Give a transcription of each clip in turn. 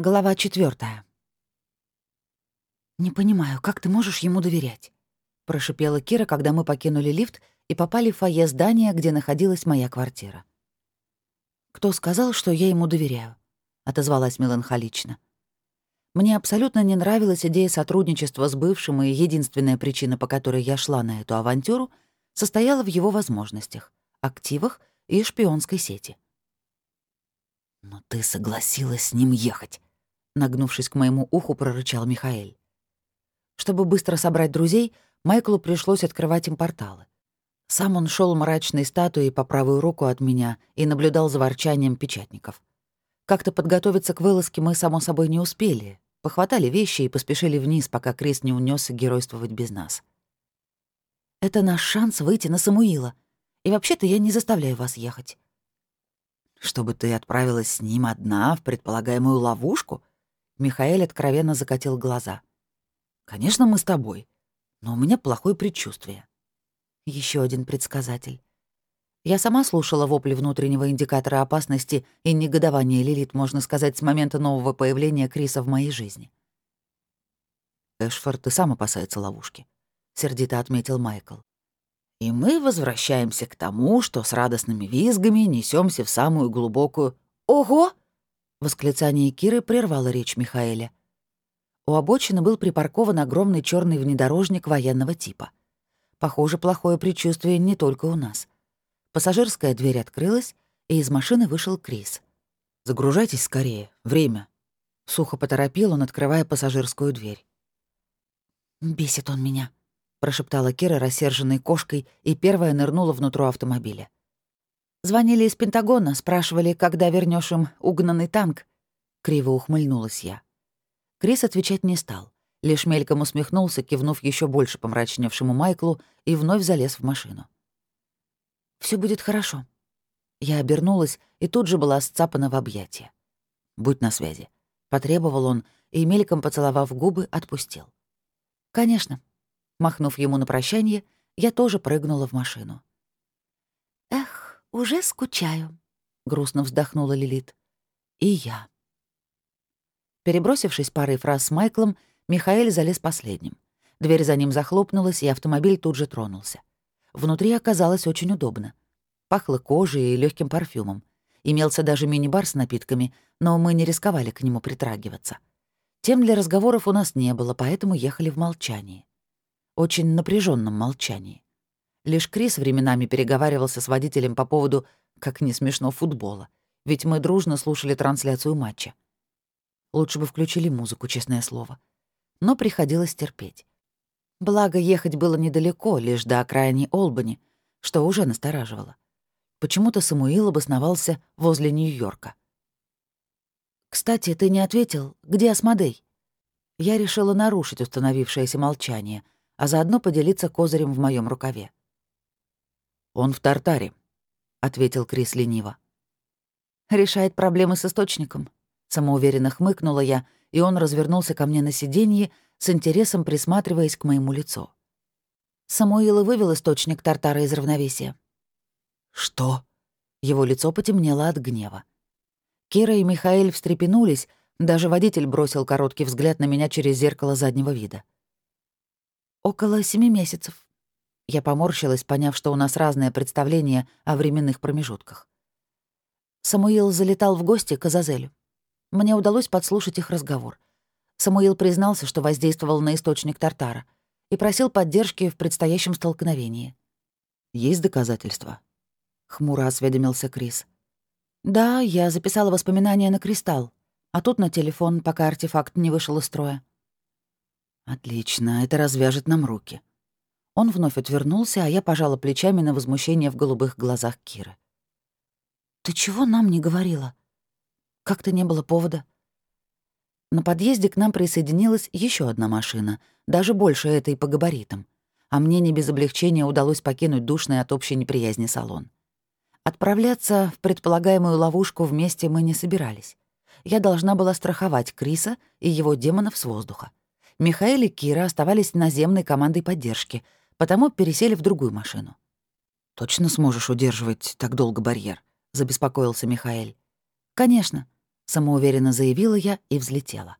Глава четвертая. «Не понимаю, как ты можешь ему доверять?» — прошипела Кира, когда мы покинули лифт и попали в фойе здания, где находилась моя квартира. «Кто сказал, что я ему доверяю?» — отозвалась меланхолично. Мне абсолютно не нравилась идея сотрудничества с бывшим, и единственная причина, по которой я шла на эту авантюру, состояла в его возможностях, активах и шпионской сети. «Но ты согласилась с ним ехать», нагнувшись к моему уху, прорычал Михаэль. Чтобы быстро собрать друзей, Майклу пришлось открывать им порталы. Сам он шел мрачной статуей по правую руку от меня и наблюдал за ворчанием печатников. Как-то подготовиться к вылазке мы, само собой, не успели. Похватали вещи и поспешили вниз, пока Крис не унесся геройствовать без нас. «Это наш шанс выйти на Самуила. И вообще-то я не заставляю вас ехать». «Чтобы ты отправилась с ним одна в предполагаемую ловушку?» Михаэль откровенно закатил глаза. «Конечно, мы с тобой, но у меня плохое предчувствие». Еще один предсказатель. Я сама слушала вопли внутреннего индикатора опасности и негодования Лилит, можно сказать, с момента нового появления Криса в моей жизни. «Эшфорд и сам опасается ловушки», — сердито отметил Майкл. «И мы возвращаемся к тому, что с радостными визгами несемся в самую глубокую...» «Ого!» Восклицание Киры прервало речь Михаэля. У обочины был припаркован огромный черный внедорожник военного типа. Похоже, плохое предчувствие не только у нас. Пассажирская дверь открылась, и из машины вышел Крис. «Загружайтесь скорее. Время». Сухо поторопил он, открывая пассажирскую дверь. «Бесит он меня», — прошептала Кира, рассерженной кошкой, и первая нырнула внутрь автомобиля. Звонили из Пентагона, спрашивали, когда вернешь им угнанный танк. Криво ухмыльнулась я. Крис отвечать не стал. Лишь мельком усмехнулся, кивнув еще больше помрачневшему Майклу, и вновь залез в машину. Все будет хорошо». Я обернулась и тут же была сцапана в объятия. «Будь на связи», — потребовал он и, мельком поцеловав губы, отпустил. «Конечно». Махнув ему на прощание, я тоже прыгнула в машину. «Эх, уже скучаю», — грустно вздохнула Лилит. «И я». Перебросившись парой фраз с Майклом, Михаэль залез последним. Дверь за ним захлопнулась, и автомобиль тут же тронулся. Внутри оказалось очень удобно. Пахло кожей и легким парфюмом. Имелся даже мини-бар с напитками, но мы не рисковали к нему притрагиваться. Тем для разговоров у нас не было, поэтому ехали в молчании. Очень напряженном молчании. Лишь Крис временами переговаривался с водителем по поводу, как не смешно, футбола. Ведь мы дружно слушали трансляцию матча. Лучше бы включили музыку, честное слово. Но приходилось терпеть. Благо, ехать было недалеко, лишь до окраины Олбани, что уже настораживало. Почему-то Самуил обосновался возле Нью-Йорка. «Кстати, ты не ответил, где Асмодей?» Я решила нарушить установившееся молчание, а заодно поделиться козырем в моем рукаве. «Он в Тартаре», — ответил Крис лениво. «Решает проблемы с источником», — самоуверенно хмыкнула я, и он развернулся ко мне на сиденье, с интересом присматриваясь к моему лицу. Самуил вывел источник Тартара из равновесия. «Что?» Его лицо потемнело от гнева. Кира и Михаил встрепенулись, даже водитель бросил короткий взгляд на меня через зеркало заднего вида. «Около семи месяцев», я поморщилась, поняв, что у нас разное представление о временных промежутках. Самуил залетал в гости к Азазелю. Мне удалось подслушать их разговор. Самуил признался, что воздействовал на источник Тартара и просил поддержки в предстоящем столкновении. «Есть доказательства?» — хмуро осведомился Крис. «Да, я записала воспоминания на кристалл, а тут на телефон, пока артефакт не вышел из строя». «Отлично, это развяжет нам руки», он вновь отвернулся, а я пожала плечами на возмущение в голубых глазах Киры. «Ты чего нам не говорила?» «Как-то не было повода». На подъезде к нам присоединилась еще одна машина, даже больше этой по габаритам. А мне не без облегчения удалось покинуть душный от общей неприязни салон. Отправляться в предполагаемую ловушку вместе мы не собирались. Я должна была страховать Криса и его демонов с воздуха. Михаил и Кира оставались наземной командой поддержки — потому пересели в другую машину. «Точно сможешь удерживать так долго барьер?» — забеспокоился Михаэль. «Конечно», — самоуверенно заявила я и взлетела.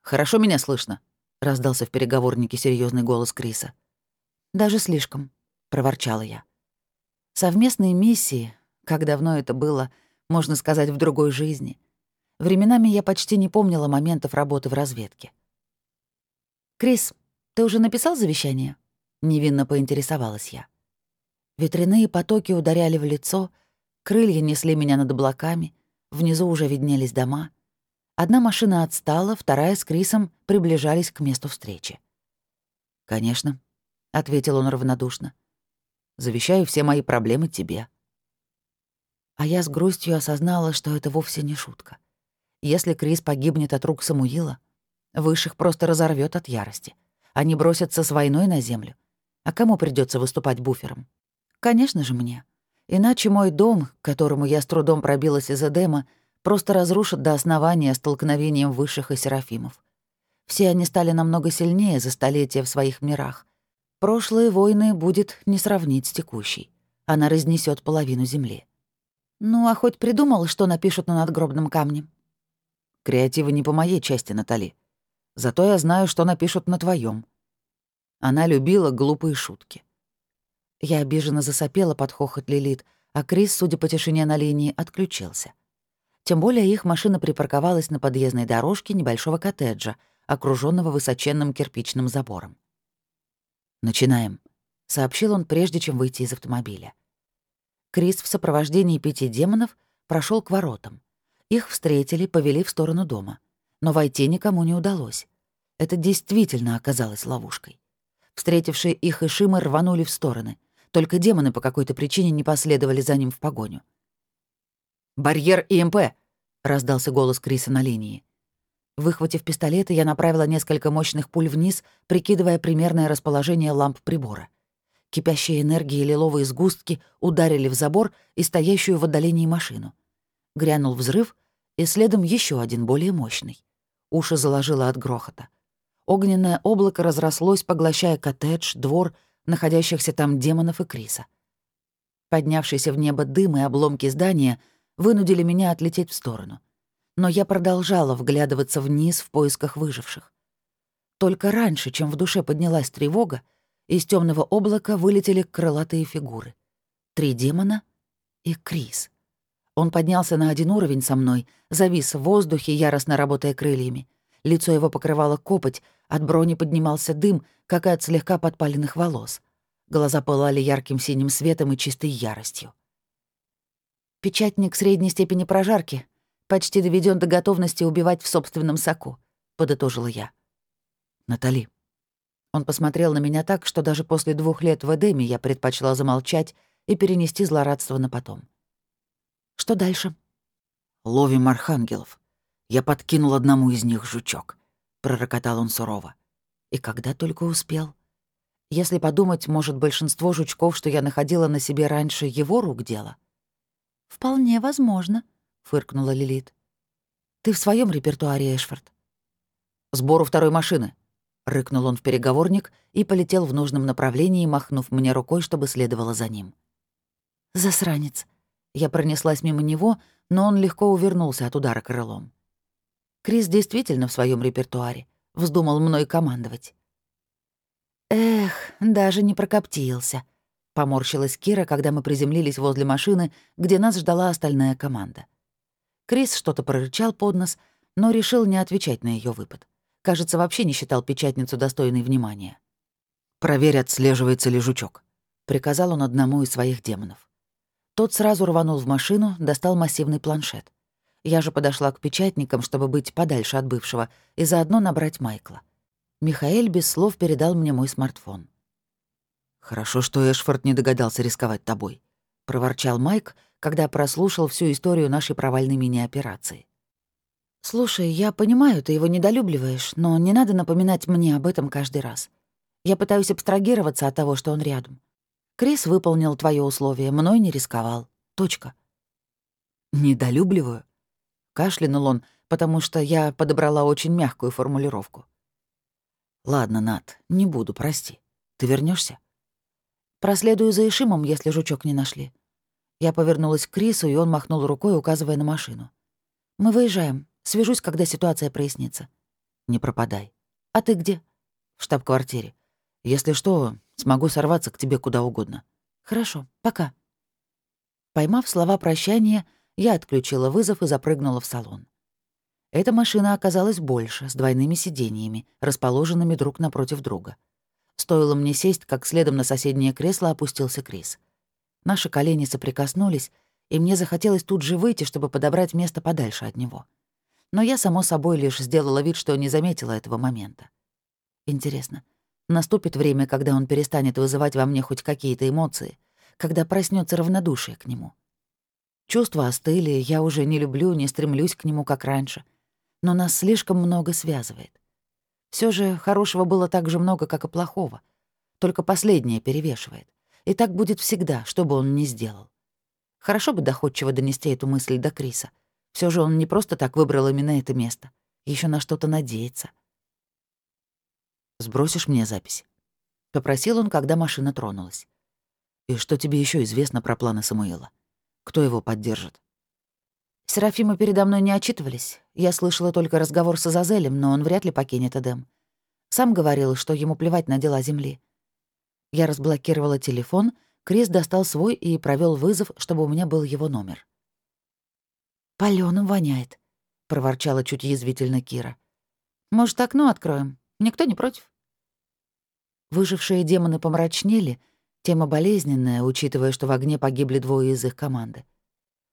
«Хорошо меня слышно?» — раздался в переговорнике серьезный голос Криса. «Даже слишком», — проворчала я. Совместные миссии, как давно это было, можно сказать, в другой жизни. Временами я почти не помнила моментов работы в разведке. «Крис, ты уже написал завещание?» — невинно поинтересовалась я. Ветряные потоки ударяли в лицо, крылья несли меня над облаками, внизу уже виднелись дома. Одна машина отстала, вторая с Крисом приближались к месту встречи. «Конечно», — ответил он равнодушно. «Завещаю все мои проблемы тебе». А я с грустью осознала, что это вовсе не шутка. Если Крис погибнет от рук Самуила, Высших просто разорвет от ярости. Они бросятся с войной на землю. А кому придется выступать буфером? Конечно же, мне. Иначе мой дом, к которому я с трудом пробилась из Эдема, просто разрушат до основания столкновением высших и серафимов. Все они стали намного сильнее за столетия в своих мирах. Прошлые войны будет не сравнить с текущей. Она разнесет половину земли. Ну, а хоть придумал, что напишут на надгробном камне? Креативы не по моей части, Натали. Зато я знаю, что напишут на твоем. Она любила глупые шутки. Я обиженно засопела под хохот Лилит, а Крис, судя по тишине на линии, отключился. Тем более их машина припарковалась на подъездной дорожке небольшого коттеджа, окруженного высоченным кирпичным забором. «Начинаем», — сообщил он, прежде чем выйти из автомобиля. Крис в сопровождении пяти демонов прошел к воротам. Их встретили, повели в сторону дома. Но войти никому не удалось. Это действительно оказалось ловушкой. Встретившие их Ишимы рванули в стороны. Только демоны по какой-то причине не последовали за ним в погоню. «Барьер ИМП!» — раздался голос Криса на линии. Выхватив пистолеты, я направила несколько мощных пуль вниз, прикидывая примерное расположение ламп прибора. Кипящие энергии лиловые сгустки ударили в забор и стоящую в отдалении машину. Грянул взрыв, и следом еще один более мощный. Уши заложило от грохота. Огненное облако разрослось, поглощая коттедж, двор, находящихся там демонов и Криса. Поднявшийся в небо дым и обломки здания — вынудили меня отлететь в сторону. Но я продолжала вглядываться вниз в поисках выживших. Только раньше, чем в душе поднялась тревога, из темного облака вылетели крылатые фигуры. Три демона и Крис. Он поднялся на один уровень со мной, завис в воздухе, яростно работая крыльями. Лицо его покрывало копоть, от брони поднимался дым, как и от слегка подпаленных волос. Глаза пылали ярким синим светом и чистой яростью. Печатник средней степени прожарки почти доведен до готовности убивать в собственном соку, подытожила я. Натали. Он посмотрел на меня так, что даже после двух лет в Эдеме я предпочла замолчать и перенести злорадство на потом. Что дальше? Ловим архангелов. Я подкинул одному из них жучок, пророкотал он сурово. И когда только успел. Если подумать, может, большинство жучков, что я находила на себе раньше, его рук дело — «Вполне возможно», — фыркнула Лилит. «Ты в своем репертуаре, Эшфорд?» «Сбору второй машины», — рыкнул он в переговорник и полетел в нужном направлении, махнув мне рукой, чтобы следовало за ним. «Засранец». Я пронеслась мимо него, но он легко увернулся от удара крылом. Крис действительно в своем репертуаре. Вздумал мной командовать. Эх, даже не прокоптился. Поморщилась Кира, когда мы приземлились возле машины, где нас ждала остальная команда. Крис что-то прорычал под нос, но решил не отвечать на ее выпад. Кажется, вообще не считал печатницу достойной внимания. «Проверь, отслеживается ли жучок», — приказал он одному из своих демонов. Тот сразу рванул в машину, достал массивный планшет. Я же подошла к печатникам, чтобы быть подальше от бывшего, и заодно набрать Майкла. Михаэль без слов передал мне мой смартфон. «Хорошо, что Эшфорд не догадался рисковать тобой», — проворчал Майк, когда прослушал всю историю нашей провальной мини-операции. «Слушай, я понимаю, ты его недолюбливаешь, но не надо напоминать мне об этом каждый раз. Я пытаюсь абстрагироваться от того, что он рядом. Крис выполнил твое условие, мной не рисковал. Точка». «Недолюбливаю?» — кашлянул он, потому что я подобрала очень мягкую формулировку. «Ладно, Над, не буду, прости. Ты вернешься? Проследую за Ишимом, если жучок не нашли. Я повернулась к Крису, и он махнул рукой, указывая на машину. Мы выезжаем. Свяжусь, когда ситуация прояснится. Не пропадай. А ты где? В штаб-квартире. Если что, смогу сорваться к тебе куда угодно. Хорошо, пока. Поймав слова прощания, я отключила вызов и запрыгнула в салон. Эта машина оказалась больше, с двойными сиденьями, расположенными друг напротив друга. Стоило мне сесть, как следом на соседнее кресло опустился Крис. Наши колени соприкоснулись, и мне захотелось тут же выйти, чтобы подобрать место подальше от него. Но я, само собой, лишь сделала вид, что не заметила этого момента. Интересно, наступит время, когда он перестанет вызывать во мне хоть какие-то эмоции, когда проснется равнодушие к нему. Чувства остыли, я уже не люблю, не стремлюсь к нему, как раньше. Но нас слишком много связывает. Все же хорошего было так же много, как и плохого. Только последнее перевешивает. И так будет всегда, что бы он ни сделал. Хорошо бы доходчиво донести эту мысль до Криса. Все же он не просто так выбрал именно это место. Еще на что-то надеется. «Сбросишь мне запись?» — попросил он, когда машина тронулась. «И что тебе еще известно про планы Самуила? Кто его поддержит?» Серафимы передо мной не отчитывались. Я слышала только разговор с Азазелем, но он вряд ли покинет Эдем. Сам говорил, что ему плевать на дела Земли. Я разблокировала телефон, Крис достал свой и провел вызов, чтобы у меня был его номер. Палёным воняет», — проворчала чуть язвительно Кира. «Может, окно откроем? Никто не против?» Выжившие демоны помрачнели, тема болезненная, учитывая, что в огне погибли двое из их команды.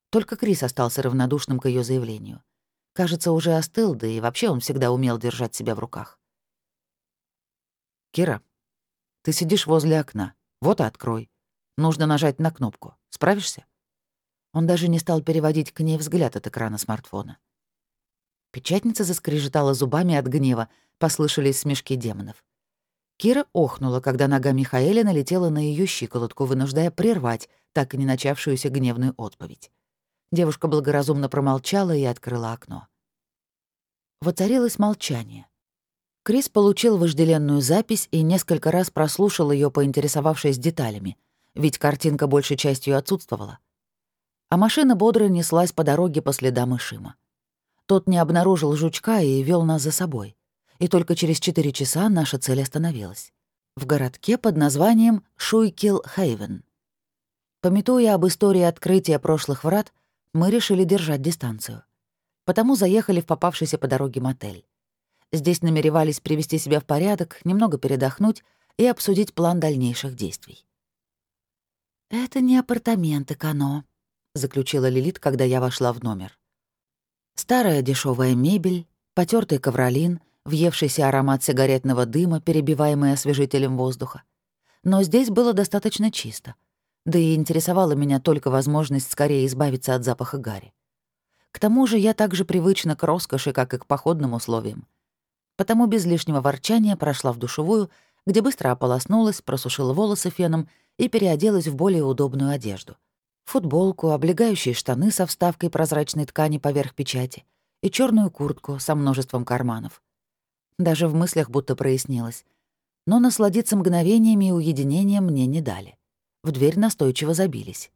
Только Крис остался равнодушным к ее заявлению. Кажется, уже остыл, да и вообще он всегда умел держать себя в руках. «Кира, ты сидишь возле окна. Вот и открой. Нужно нажать на кнопку. Справишься?» Он даже не стал переводить к ней взгляд от экрана смартфона. Печатница заскрежетала зубами от гнева, послышались смешки демонов. Кира охнула, когда нога Михаэля налетела на ее щиколотку, вынуждая прервать так и не начавшуюся гневную отповедь. Девушка благоразумно промолчала и открыла окно. Воцарилось молчание. Крис получил вожделенную запись и несколько раз прослушал ее, поинтересовавшись деталями, ведь картинка большей частью отсутствовала а машина бодро неслась по дороге по следам Ишима. Тот не обнаружил жучка и вел нас за собой. И только через четыре часа наша цель остановилась. В городке под названием Шуйкил-Хейвен. Пометуя об истории открытия прошлых врат, мы решили держать дистанцию. Потому заехали в попавшийся по дороге мотель. Здесь намеревались привести себя в порядок, немного передохнуть и обсудить план дальнейших действий. «Это не апартаменты, Кано», заключила Лилит, когда я вошла в номер. Старая дешевая мебель, потертый ковролин, въевшийся аромат сигаретного дыма, перебиваемый освежителем воздуха. Но здесь было достаточно чисто. Да и интересовала меня только возможность скорее избавиться от запаха гари. К тому же я так же привычна к роскоши, как и к походным условиям. Потому без лишнего ворчания прошла в душевую, где быстро ополоснулась, просушила волосы феном и переоделась в более удобную одежду футболку, облегающие штаны со вставкой прозрачной ткани поверх печати и черную куртку со множеством карманов. Даже в мыслях будто прояснилось. Но насладиться мгновениями и уединением мне не дали. В дверь настойчиво забились.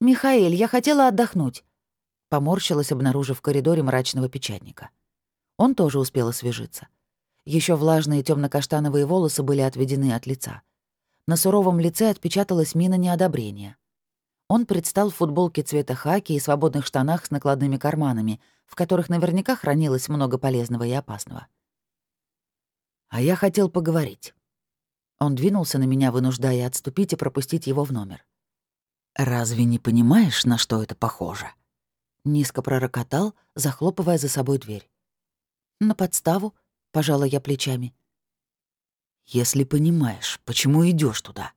«Михаэль, я хотела отдохнуть», — поморщилась, обнаружив в коридоре мрачного печатника. Он тоже успел освежиться. Еще влажные темно каштановые волосы были отведены от лица. На суровом лице отпечаталась мина неодобрения. Он предстал в футболке цвета хаки и свободных штанах с накладными карманами, в которых наверняка хранилось много полезного и опасного. «А я хотел поговорить». Он двинулся на меня, вынуждая отступить и пропустить его в номер. «Разве не понимаешь, на что это похоже?» Низко пророкотал, захлопывая за собой дверь. «На подставу?» — пожала я плечами. «Если понимаешь, почему идешь туда?»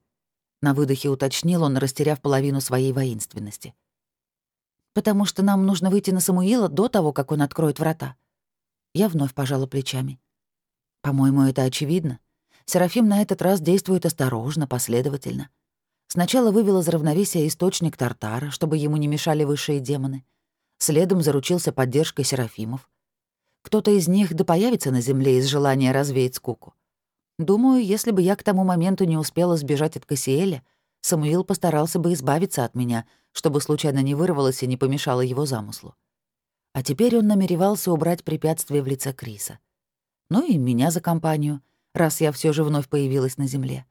На выдохе уточнил он, растеряв половину своей воинственности. «Потому что нам нужно выйти на Самуила до того, как он откроет врата». Я вновь пожала плечами. «По-моему, это очевидно. Серафим на этот раз действует осторожно, последовательно. Сначала вывел из равновесия источник Тартара, чтобы ему не мешали высшие демоны. Следом заручился поддержкой Серафимов. Кто-то из них да появится на земле из желания развеять скуку. Думаю, если бы я к тому моменту не успела сбежать от Кассиэля, Самуил постарался бы избавиться от меня, чтобы случайно не вырвалась и не помешала его замыслу. А теперь он намеревался убрать препятствие в лице Криса. Ну и меня за компанию, раз я все же вновь появилась на земле.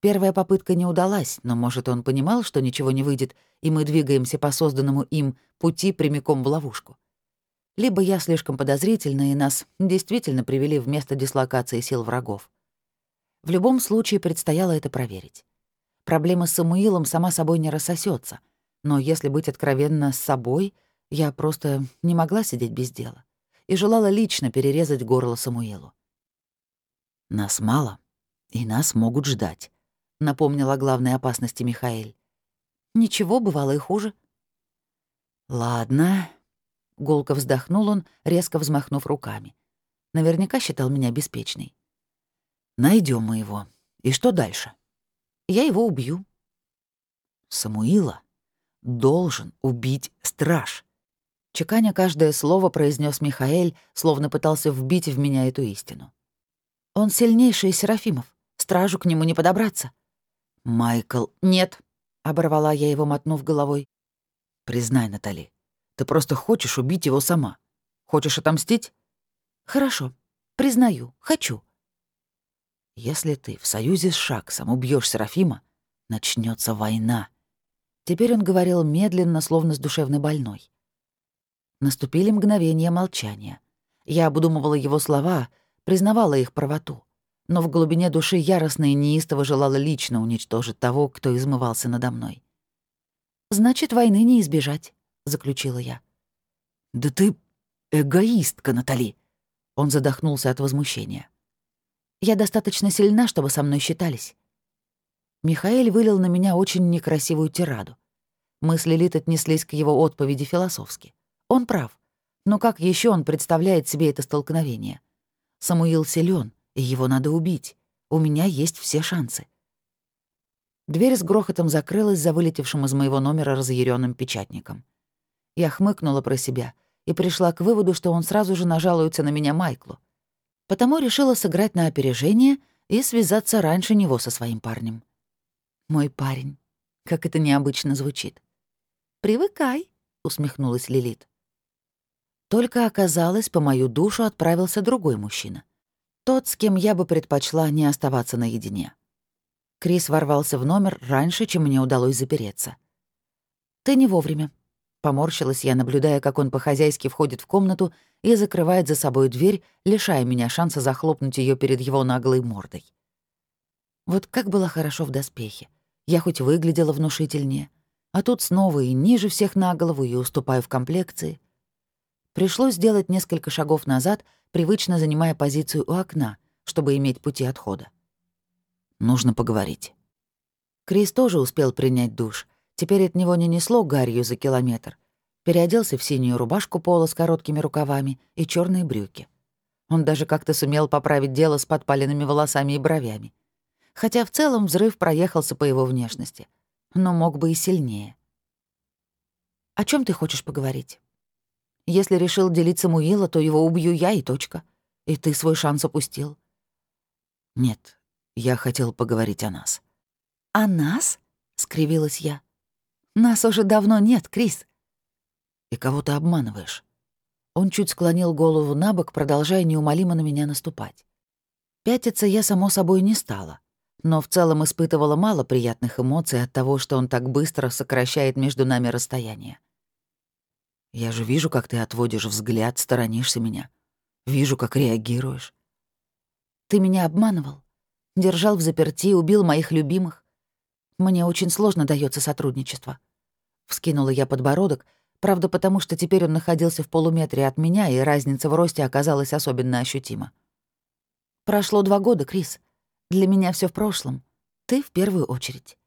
Первая попытка не удалась, но, может, он понимал, что ничего не выйдет, и мы двигаемся по созданному им пути прямиком в ловушку. Либо я слишком подозрительна, и нас действительно привели в место дислокации сил врагов. В любом случае предстояло это проверить. Проблема с Самуилом сама собой не рассосется, но если быть откровенно с собой, я просто не могла сидеть без дела и желала лично перерезать горло Самуилу. «Нас мало, и нас могут ждать», — напомнила главной опасности Михаэль. «Ничего, бывало и хуже». «Ладно», — гулко вздохнул он, резко взмахнув руками. Наверняка считал меня беспечной. Найдем мы его. И что дальше?» «Я его убью». «Самуила должен убить страж», — чеканя каждое слово произнес Михаэль, словно пытался вбить в меня эту истину. «Он сильнейший из Серафимов. Стражу к нему не подобраться». «Майкл...» «Нет», — оборвала я его, мотнув головой. «Признай, Натали, ты просто хочешь убить его сама. Хочешь отомстить?» «Хорошо. Признаю. Хочу». «Если ты в союзе с Шаксом убьешь Серафима, начнется война». Теперь он говорил медленно, словно с душевной больной. Наступили мгновения молчания. Я обдумывала его слова, признавала их правоту но в глубине души яростно и неистово желала лично уничтожить того, кто измывался надо мной. «Значит, войны не избежать», — заключила я. «Да ты эгоистка, Натали!» Он задохнулся от возмущения. «Я достаточно сильна, чтобы со мной считались». Михаил вылил на меня очень некрасивую тираду. Мысли Лилит отнеслись к его отповеди философски. Он прав. Но как еще он представляет себе это столкновение? Самуил силен, и его надо убить. У меня есть все шансы. Дверь с грохотом закрылась за вылетевшим из моего номера разъяренным печатником. Я хмыкнула про себя и пришла к выводу, что он сразу же нажалуется на меня Майклу. Потому решила сыграть на опережение и связаться раньше него со своим парнем. Мой парень. Как это необычно звучит. «Привыкай», — усмехнулась Лилит. Только оказалось, по мою душу отправился другой мужчина. Тот, с кем я бы предпочла не оставаться наедине. Крис ворвался в номер раньше, чем мне удалось запереться. «Ты не вовремя», — поморщилась я, наблюдая, как он по-хозяйски входит в комнату и закрывает за собой дверь, лишая меня шанса захлопнуть ее перед его наглой мордой. Вот как было хорошо в доспехе. Я хоть выглядела внушительнее, а тут снова и ниже всех на голову и уступаю в комплекции. Пришлось сделать несколько шагов назад — привычно занимая позицию у окна, чтобы иметь пути отхода. «Нужно поговорить». Крис тоже успел принять душ. Теперь от него не несло гарью за километр. Переоделся в синюю рубашку пола с короткими рукавами и черные брюки. Он даже как-то сумел поправить дело с подпаленными волосами и бровями. Хотя в целом взрыв проехался по его внешности. Но мог бы и сильнее. «О чем ты хочешь поговорить?» Если решил делить Самуила, то его убью я и точка. И ты свой шанс упустил. Нет, я хотел поговорить о нас. «О нас?» — скривилась я. «Нас уже давно нет, Крис». «И кого ты обманываешь?» Он чуть склонил голову на бок, продолжая неумолимо на меня наступать. Пятиться я, само собой, не стала, но в целом испытывала мало приятных эмоций от того, что он так быстро сокращает между нами расстояние. Я же вижу, как ты отводишь взгляд, сторонишься меня. Вижу, как реагируешь. Ты меня обманывал. Держал в заперти, убил моих любимых. Мне очень сложно дается сотрудничество. Вскинула я подбородок, правда, потому что теперь он находился в полуметре от меня, и разница в росте оказалась особенно ощутима. Прошло два года, Крис. Для меня все в прошлом. Ты в первую очередь.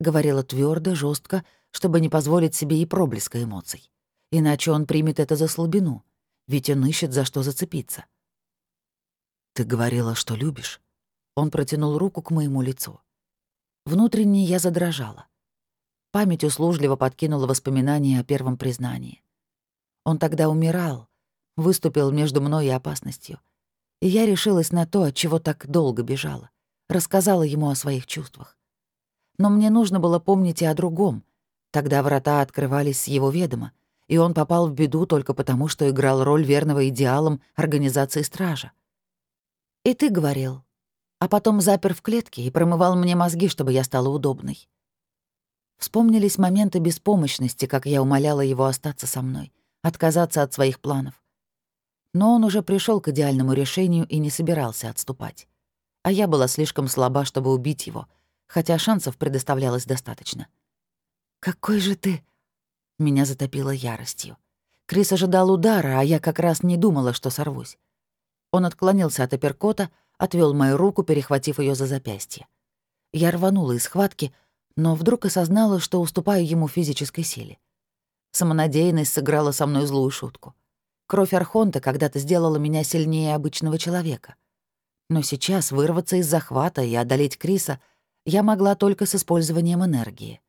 Говорила твердо, жестко, чтобы не позволить себе и проблеска эмоций. Иначе он примет это за слабину, ведь он ищет, за что зацепиться. «Ты говорила, что любишь?» Он протянул руку к моему лицу. Внутренне я задрожала. Память услужливо подкинула воспоминания о первом признании. Он тогда умирал, выступил между мной и опасностью. И я решилась на то, от чего так долго бежала. Рассказала ему о своих чувствах. Но мне нужно было помнить и о другом. Тогда врата открывались с его ведома, и он попал в беду только потому, что играл роль верного идеалам организации стража. И ты говорил, а потом запер в клетке и промывал мне мозги, чтобы я стала удобной. Вспомнились моменты беспомощности, как я умоляла его остаться со мной, отказаться от своих планов. Но он уже пришел к идеальному решению и не собирался отступать. А я была слишком слаба, чтобы убить его, хотя шансов предоставлялось достаточно. «Какой же ты...» Меня затопило яростью. Крис ожидал удара, а я как раз не думала, что сорвусь. Он отклонился от апперкота, отвел мою руку, перехватив ее за запястье. Я рванула из схватки, но вдруг осознала, что уступаю ему физической силе. Самонадеянность сыграла со мной злую шутку. Кровь Архонта когда-то сделала меня сильнее обычного человека. Но сейчас вырваться из захвата и одолеть Криса я могла только с использованием энергии.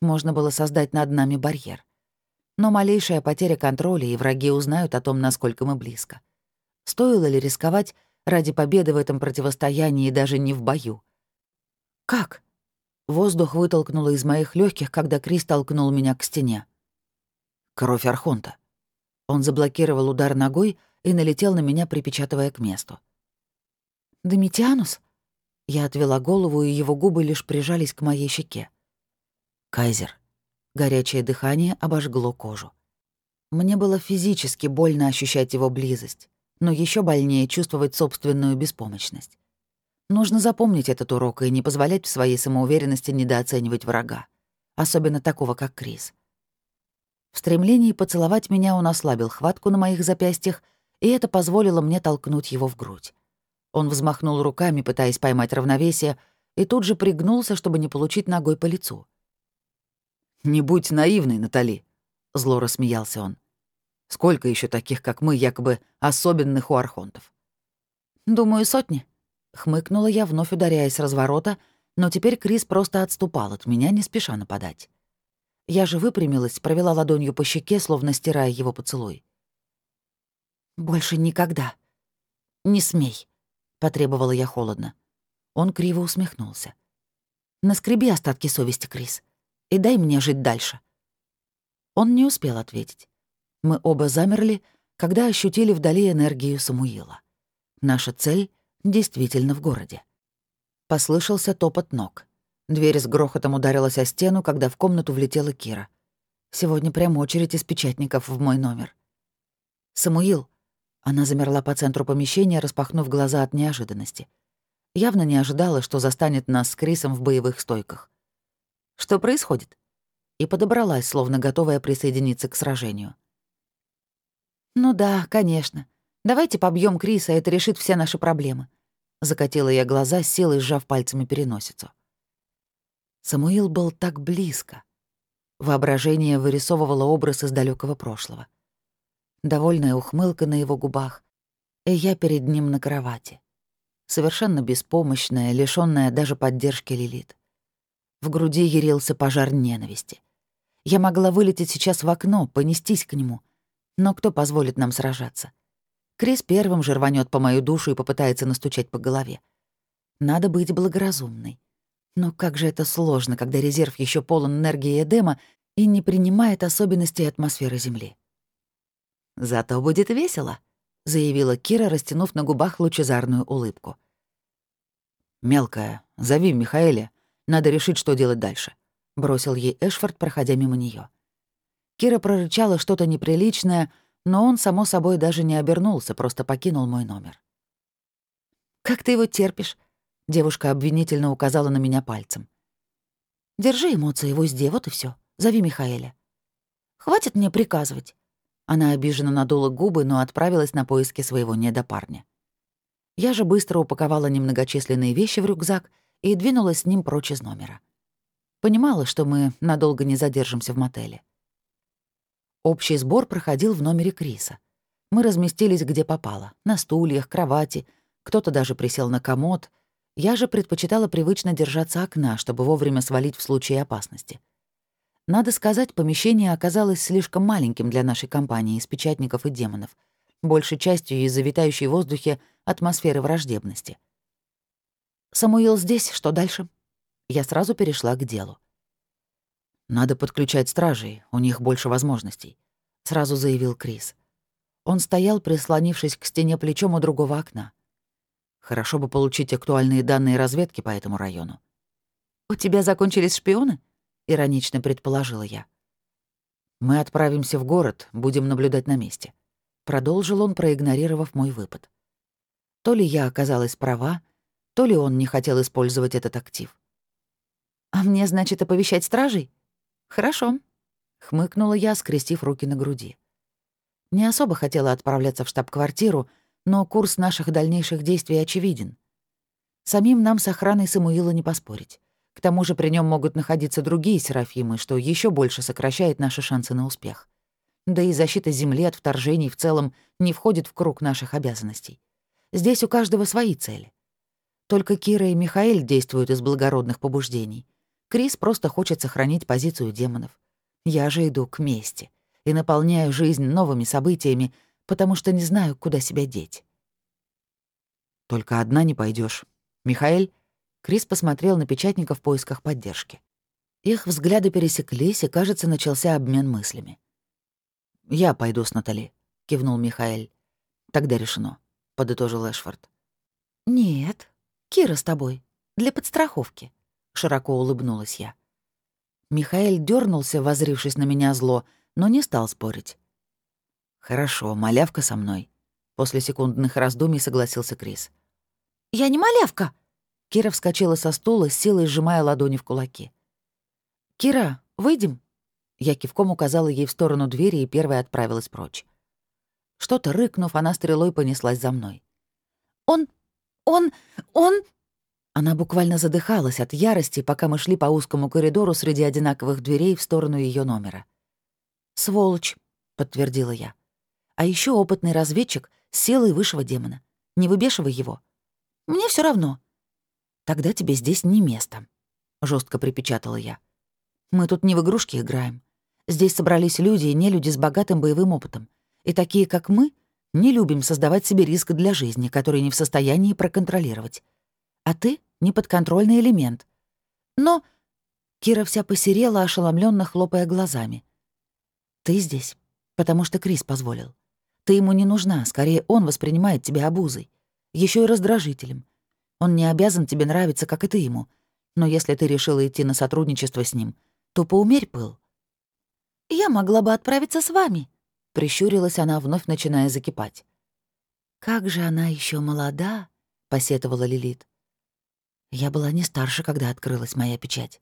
Можно было создать над нами барьер. Но малейшая потеря контроля, и враги узнают о том, насколько мы близко. Стоило ли рисковать ради победы в этом противостоянии даже не в бою? «Как?» Воздух вытолкнуло из моих легких, когда Крис толкнул меня к стене. «Кровь Архонта». Он заблокировал удар ногой и налетел на меня, припечатывая к месту. «Домитианус?» Я отвела голову, и его губы лишь прижались к моей щеке. «Кайзер». Горячее дыхание обожгло кожу. Мне было физически больно ощущать его близость, но еще больнее чувствовать собственную беспомощность. Нужно запомнить этот урок и не позволять в своей самоуверенности недооценивать врага, особенно такого, как Крис. В стремлении поцеловать меня он ослабил хватку на моих запястьях, и это позволило мне толкнуть его в грудь. Он взмахнул руками, пытаясь поймать равновесие, и тут же пригнулся, чтобы не получить ногой по лицу. «Не будь наивной, Натали», — зло рассмеялся он. «Сколько еще таких, как мы, якобы особенных у архонтов?» «Думаю, сотни», — хмыкнула я, вновь ударяясь разворота, но теперь Крис просто отступал от меня, не спеша нападать. Я же выпрямилась, провела ладонью по щеке, словно стирая его поцелуй. «Больше никогда. Не смей», — потребовала я холодно. Он криво усмехнулся. «Наскреби остатки совести, Крис, и дай мне жить дальше». Он не успел ответить. Мы оба замерли, когда ощутили вдали энергию Самуила. Наша цель действительно в городе. Послышался топот ног. Дверь с грохотом ударилась о стену, когда в комнату влетела Кира. Сегодня прям очередь из печатников в мой номер. «Самуил!» Она замерла по центру помещения, распахнув глаза от неожиданности. Явно не ожидала, что застанет нас с Крисом в боевых стойках. «Что происходит?» И подобралась, словно готовая присоединиться к сражению. «Ну да, конечно. Давайте побьем Криса, это решит все наши проблемы». Закатила я глаза, силой сжав пальцами переносицу. Самуил был так близко. Воображение вырисовывало образ из далекого прошлого. Довольная ухмылка на его губах, и я перед ним на кровати. Совершенно беспомощная, лишённая даже поддержки Лилит. В груди ярился пожар ненависти. Я могла вылететь сейчас в окно, понестись к нему. Но кто позволит нам сражаться? Крис первым же рванёт по мою душу и попытается настучать по голове. Надо быть благоразумной. Но как же это сложно, когда резерв еще полон энергии Эдема и не принимает особенностей атмосферы Земли. «Зато будет весело», — заявила Кира, растянув на губах лучезарную улыбку. «Мелкая, зови Михаэля. Надо решить, что делать дальше», — бросил ей Эшфорд, проходя мимо нее. Кира прорычала что-то неприличное, но он, само собой, даже не обернулся, просто покинул мой номер. «Как ты его терпишь?» Девушка обвинительно указала на меня пальцем. «Держи эмоции в узде, вот и все. Зови Михаэля». «Хватит мне приказывать». Она обиженно надула губы, но отправилась на поиски своего недопарня. Я же быстро упаковала немногочисленные вещи в рюкзак и двинулась с ним прочь из номера. Понимала, что мы надолго не задержимся в мотеле. Общий сбор проходил в номере Криса. Мы разместились где попало — на стульях, кровати, кто-то даже присел на комод — я же предпочитала привычно держаться окна, чтобы вовремя свалить в случае опасности. Надо сказать, помещение оказалось слишком маленьким для нашей компании из печатников и демонов, большей частью из-за витающей в воздухе атмосферы враждебности. «Самуил здесь, что дальше?» Я сразу перешла к делу. «Надо подключать стражей, у них больше возможностей. сразу заявил Крис. Он стоял, прислонившись к стене плечом у другого окна. Хорошо бы получить актуальные данные разведки по этому району. «У тебя закончились шпионы?» — иронично предположила я. «Мы отправимся в город, будем наблюдать на месте», — продолжил он, проигнорировав мой выпад. То ли я оказалась права, то ли он не хотел использовать этот актив. «А мне, значит, оповещать стражей? Хорошо», — хмыкнула я, скрестив руки на груди. Не особо хотела отправляться в штаб-квартиру, но курс наших дальнейших действий очевиден. Самим нам с охраной Самуила не поспорить. К тому же при нем могут находиться другие серафимы, что еще больше сокращает наши шансы на успех. Да и защита Земли от вторжений в целом не входит в круг наших обязанностей. Здесь у каждого свои цели. Только Кира и Михаил действуют из благородных побуждений. Крис просто хочет сохранить позицию демонов. Я же иду к мести и наполняю жизнь новыми событиями, потому что не знаю, куда себя деть. «Только одна не пойдешь. Михаил?» Крис посмотрел на печатника в поисках поддержки. Их взгляды пересеклись, и, кажется, начался обмен мыслями. «Я пойду с Натали», — кивнул Михаил. «Тогда решено», — подытожил Эшфорд. «Нет, Кира с тобой. Для подстраховки», — широко улыбнулась я. Михаил дернулся, возрившись на меня зло, но не стал спорить. «Хорошо, малявка со мной», — после секундных раздумий согласился Крис. «Я не малявка!» Кира вскочила со стула, силой сжимая ладони в кулаки. «Кира, выйдем?» Я кивком указала ей в сторону двери и первая отправилась прочь. Что-то рыкнув, она стрелой понеслась за мной. «Он... он... он...» Она буквально задыхалась от ярости, пока мы шли по узкому коридору среди одинаковых дверей в сторону ее номера. «Сволочь», — подтвердила я. «А еще опытный разведчик с силой высшего демона. Не выбешивай его. Мне все равно», «Тогда тебе здесь не место», — жестко припечатала я. «Мы тут не в игрушки играем. Здесь собрались люди и не люди с богатым боевым опытом. И такие, как мы, не любим создавать себе риск для жизни, который не в состоянии проконтролировать. А ты — неподконтрольный элемент. Но...» Кира вся посерела, ошеломленно хлопая глазами. «Ты здесь, потому что Крис позволил. Ты ему не нужна, скорее он воспринимает тебя обузой. еще и раздражителем. Он не обязан тебе нравиться, как и ты ему. Но если ты решила идти на сотрудничество с ним, то поумерь пыл». «Я могла бы отправиться с вами», — прищурилась она, вновь начиная закипать. «Как же она еще молода», — посетовала Лилит. Я была не старше, когда открылась моя печать.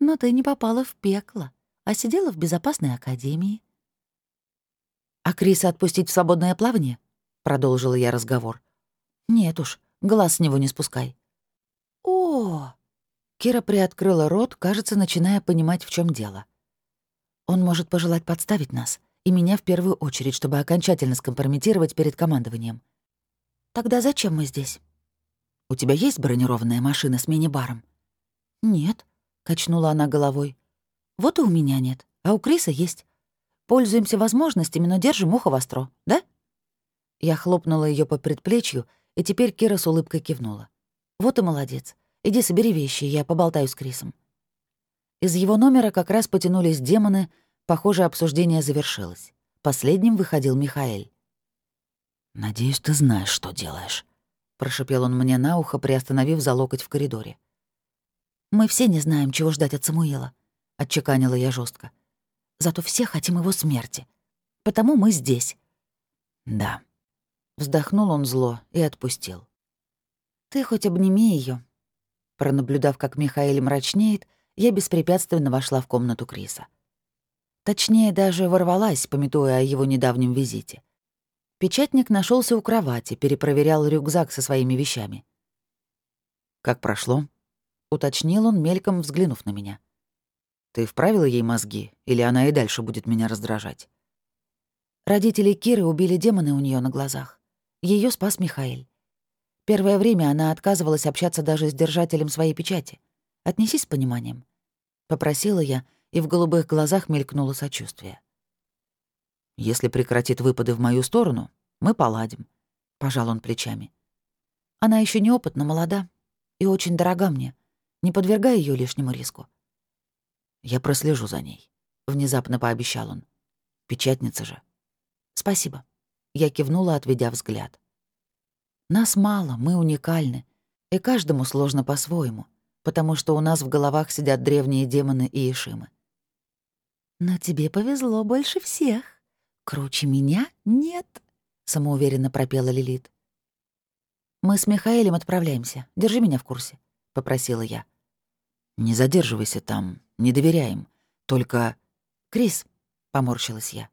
«Но ты не попала в пекло, а сидела в безопасной академии». «А Криса отпустить в свободное плавание?» — продолжила я разговор. «Нет уж, Глаз с него не спускай». «О!» Кира приоткрыла рот, кажется, начиная понимать, в чем дело. «Он может пожелать подставить нас, и меня в первую очередь, чтобы окончательно скомпрометировать перед командованием. Тогда зачем мы здесь? У тебя есть бронированная машина с мини-баром?» «Нет», — качнула она головой. «Вот и у меня нет, а у Криса есть. Пользуемся возможностями, но держим ухо востро, да?» Я хлопнула ее по предплечью — и теперь Кира с улыбкой кивнула. «Вот и молодец. Иди собери вещи, я поболтаю с Крисом». Из его номера как раз потянулись демоны, похоже, обсуждение завершилось. Последним выходил Михаэль. «Надеюсь, ты знаешь, что делаешь», — прошипел он мне на ухо, приостановив за локоть в коридоре. «Мы все не знаем, чего ждать от Самуила», — отчеканила я жестко. «Зато все хотим его смерти. Потому мы здесь». «Да», Вздохнул он зло и отпустил. «Ты хоть обними ее. Пронаблюдав, как Михаил мрачнеет, я беспрепятственно вошла в комнату Криса. Точнее, даже ворвалась, пометуя о его недавнем визите. Печатник нашелся у кровати, перепроверял рюкзак со своими вещами. «Как прошло?» — уточнил он, мельком взглянув на меня. «Ты вправила ей мозги, или она и дальше будет меня раздражать?» Родители Киры убили демона у нее на глазах. Ее спас Михаил. Первое время она отказывалась общаться даже с держателем своей печати. Отнесись с пониманием. Попросила я, и в голубых глазах мелькнуло сочувствие. «Если прекратит выпады в мою сторону, мы поладим», — пожал он плечами. «Она еще неопытна, молода и очень дорога мне. Не подвергай ее лишнему риску». «Я прослежу за ней», — внезапно пообещал он. Печатница же. Спасибо. Я кивнула, отведя взгляд. Нас мало, мы уникальны, и каждому сложно по-своему, потому что у нас в головах сидят древние демоны и ишимы. Но тебе повезло больше всех. Круче меня нет, самоуверенно пропела Лилит. Мы с Михаилем отправляемся. Держи меня в курсе, попросила я. Не задерживайся там, не доверяем. Только Крис, поморщилась я.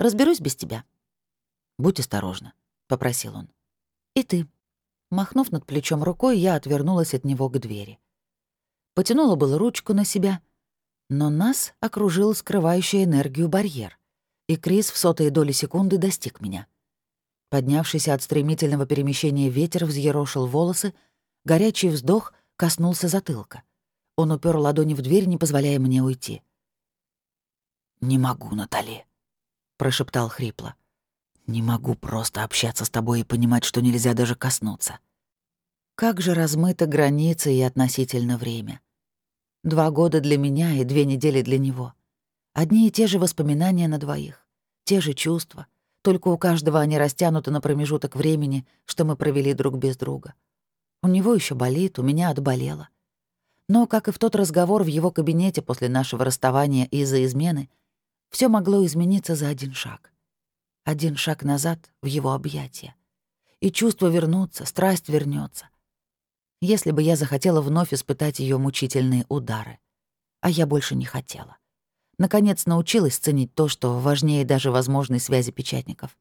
Разберусь без тебя. Будь осторожна, попросил он. И ты. Махнув над плечом рукой, я отвернулась от него к двери. Потянула было ручку на себя, но нас окружил скрывающий энергию барьер, и Крис в сотые доли секунды достиг меня. Поднявшийся от стремительного перемещения ветер взъерошил волосы, горячий вздох коснулся затылка. Он упер ладони в дверь, не позволяя мне уйти. «Не могу, Натали», — прошептал хрипло. Не могу просто общаться с тобой и понимать, что нельзя даже коснуться. Как же размыта граница и относительно время. Два года для меня и две недели для него. Одни и те же воспоминания на двоих, те же чувства, только у каждого они растянуты на промежуток времени, что мы провели друг без друга. У него еще болит, у меня отболело. Но, как и в тот разговор в его кабинете после нашего расставания из-за измены, все могло измениться за один шаг. Один шаг назад в его объятия. И чувство вернуться, страсть вернется. Если бы я захотела вновь испытать ее мучительные удары. А я больше не хотела. Наконец научилась ценить то, что важнее даже возможной связи печатников.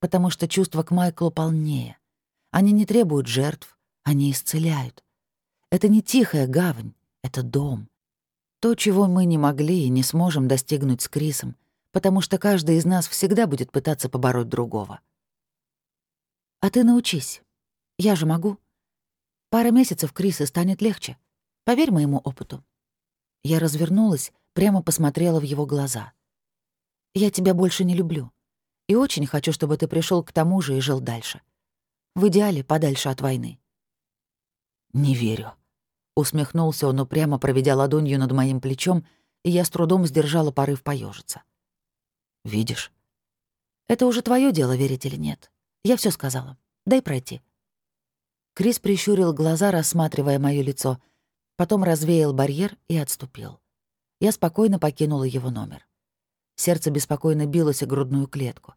Потому что чувства к Майклу полнее. Они не требуют жертв, они исцеляют. Это не тихая гавань, это дом. То, чего мы не могли и не сможем достигнуть с Крисом — потому что каждый из нас всегда будет пытаться побороть другого. А ты научись. Я же могу. Пара месяцев Криса станет легче. Поверь моему опыту. Я развернулась, прямо посмотрела в его глаза. Я тебя больше не люблю. И очень хочу, чтобы ты пришел к тому же и жил дальше. В идеале подальше от войны. Не верю. Усмехнулся он, упрямо проведя ладонью над моим плечом, и я с трудом сдержала порыв поежиться. Видишь? Это уже твое дело, верить или нет. Я все сказала. Дай пройти. Крис прищурил глаза, рассматривая моё лицо, потом развеял барьер и отступил. Я спокойно покинула его номер. Сердце беспокойно билось о грудную клетку.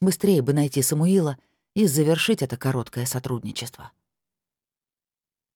Быстрее бы найти Самуила и завершить это короткое сотрудничество.